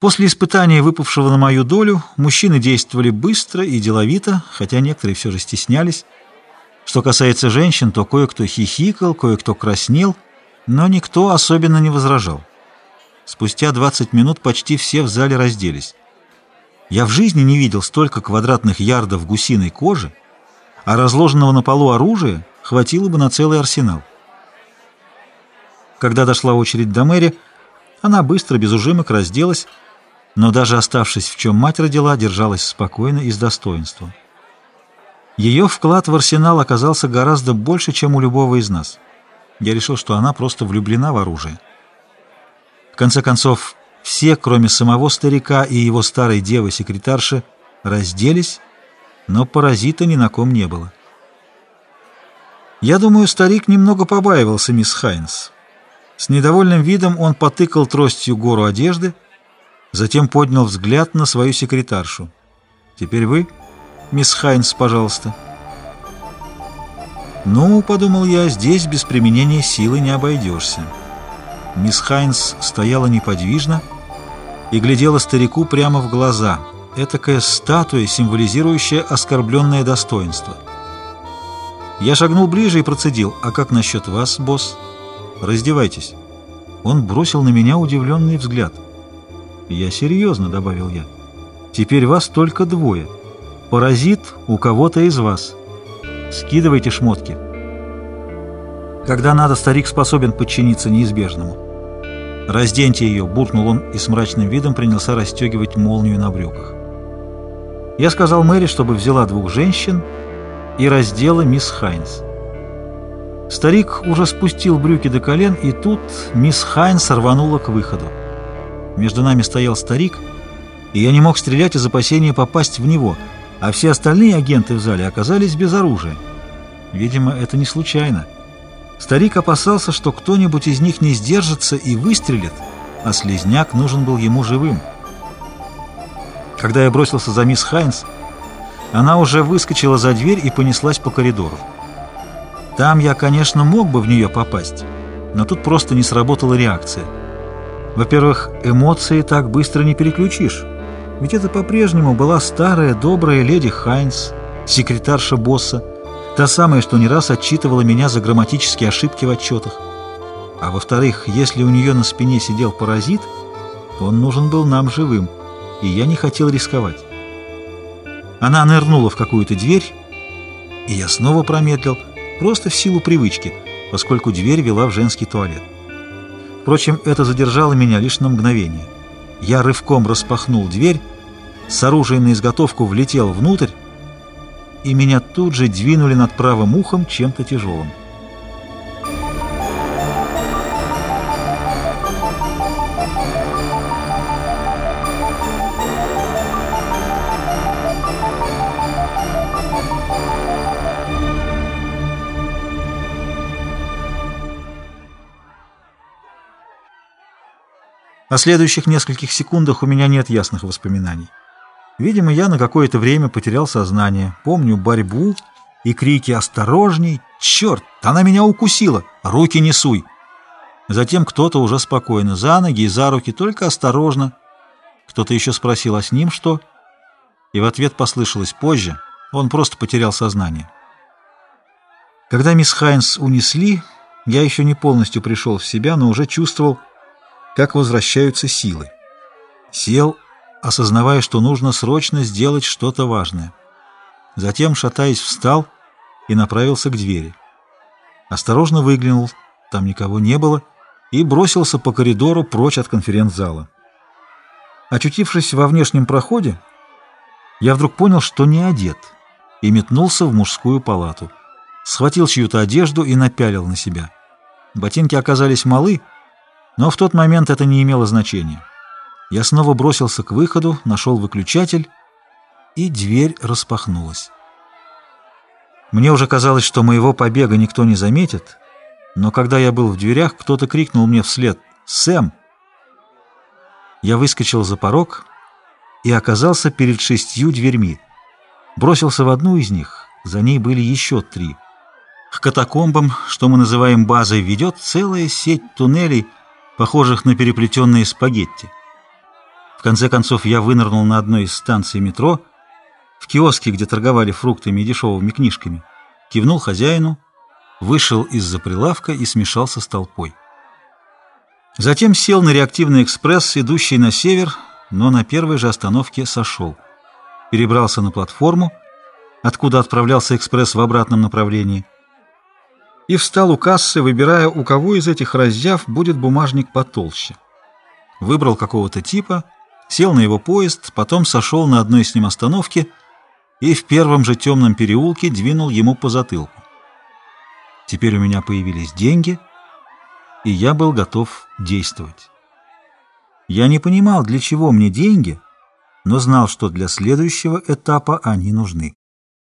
После испытания, выпавшего на мою долю, мужчины действовали быстро и деловито, хотя некоторые все же стеснялись. Что касается женщин, то кое-кто хихикал, кое-кто краснел, но никто особенно не возражал. Спустя 20 минут почти все в зале разделись. Я в жизни не видел столько квадратных ярдов гусиной кожи, а разложенного на полу оружия хватило бы на целый арсенал. Когда дошла очередь до Мэри, она быстро, без ужимок, разделась, но даже оставшись в чем мать родила, держалась спокойно и с достоинством. Ее вклад в арсенал оказался гораздо больше, чем у любого из нас. Я решил, что она просто влюблена в оружие. В конце концов, все, кроме самого старика и его старой девы-секретарши, разделись, но паразита ни на ком не было. Я думаю, старик немного побаивался мисс Хайнс. С недовольным видом он потыкал тростью гору одежды, Затем поднял взгляд на свою секретаршу. «Теперь вы, мисс Хайнс, пожалуйста». «Ну, — подумал я, — здесь без применения силы не обойдешься». Мисс Хайнс стояла неподвижно и глядела старику прямо в глаза. Этакая статуя, символизирующая оскорбленное достоинство. Я шагнул ближе и процедил. «А как насчет вас, босс? Раздевайтесь». Он бросил на меня удивленный взгляд — «Я серьезно», — добавил я. «Теперь вас только двое. Паразит у кого-то из вас. Скидывайте шмотки». Когда надо, старик способен подчиниться неизбежному. «Разденьте ее», — буркнул он и с мрачным видом принялся расстегивать молнию на брюках. Я сказал Мэри, чтобы взяла двух женщин и раздела мисс Хайнс. Старик уже спустил брюки до колен, и тут мисс Хайнс рванула к выходу. Между нами стоял старик, и я не мог стрелять из опасения попасть в него, а все остальные агенты в зале оказались без оружия. Видимо, это не случайно. Старик опасался, что кто-нибудь из них не сдержится и выстрелит, а слезняк нужен был ему живым. Когда я бросился за мисс Хайнс, она уже выскочила за дверь и понеслась по коридору. Там я, конечно, мог бы в нее попасть, но тут просто не сработала реакция. Во-первых, эмоции так быстро не переключишь. Ведь это по-прежнему была старая добрая леди Хайнс, секретарша босса, та самая, что не раз отчитывала меня за грамматические ошибки в отчетах. А во-вторых, если у нее на спине сидел паразит, то он нужен был нам живым, и я не хотел рисковать. Она нырнула в какую-то дверь, и я снова промедлил, просто в силу привычки, поскольку дверь вела в женский туалет. Впрочем, это задержало меня лишь на мгновение. Я рывком распахнул дверь, с оружием на изготовку влетел внутрь, и меня тут же двинули над правым ухом чем-то тяжелым. О следующих нескольких секундах у меня нет ясных воспоминаний. Видимо, я на какое-то время потерял сознание. Помню борьбу и крики «Осторожней! Черт! Она меня укусила! Руки не суй!» Затем кто-то уже спокойно, за ноги и за руки, только осторожно. Кто-то еще спросил, а с ним что? И в ответ послышалось позже. Он просто потерял сознание. Когда мисс Хайнс унесли, я еще не полностью пришел в себя, но уже чувствовал, как возвращаются силы. Сел, осознавая, что нужно срочно сделать что-то важное. Затем, шатаясь, встал и направился к двери. Осторожно выглянул, там никого не было, и бросился по коридору прочь от конференц-зала. Очутившись во внешнем проходе, я вдруг понял, что не одет, и метнулся в мужскую палату. Схватил чью-то одежду и напялил на себя. Ботинки оказались малы, но в тот момент это не имело значения. Я снова бросился к выходу, нашел выключатель, и дверь распахнулась. Мне уже казалось, что моего побега никто не заметит, но когда я был в дверях, кто-то крикнул мне вслед «Сэм!». Я выскочил за порог и оказался перед шестью дверьми. Бросился в одну из них, за ней были еще три. К катакомбам, что мы называем базой, ведет целая сеть туннелей, похожих на переплетенные спагетти. В конце концов, я вынырнул на одной из станций метро, в киоске, где торговали фруктами и дешевыми книжками, кивнул хозяину, вышел из-за прилавка и смешался с толпой. Затем сел на реактивный экспресс, идущий на север, но на первой же остановке сошел. Перебрался на платформу, откуда отправлялся экспресс в обратном направлении, и встал у кассы, выбирая, у кого из этих разъяв будет бумажник потолще. Выбрал какого-то типа, сел на его поезд, потом сошел на одной с ним остановке и в первом же темном переулке двинул ему по затылку. Теперь у меня появились деньги, и я был готов действовать. Я не понимал, для чего мне деньги, но знал, что для следующего этапа они нужны.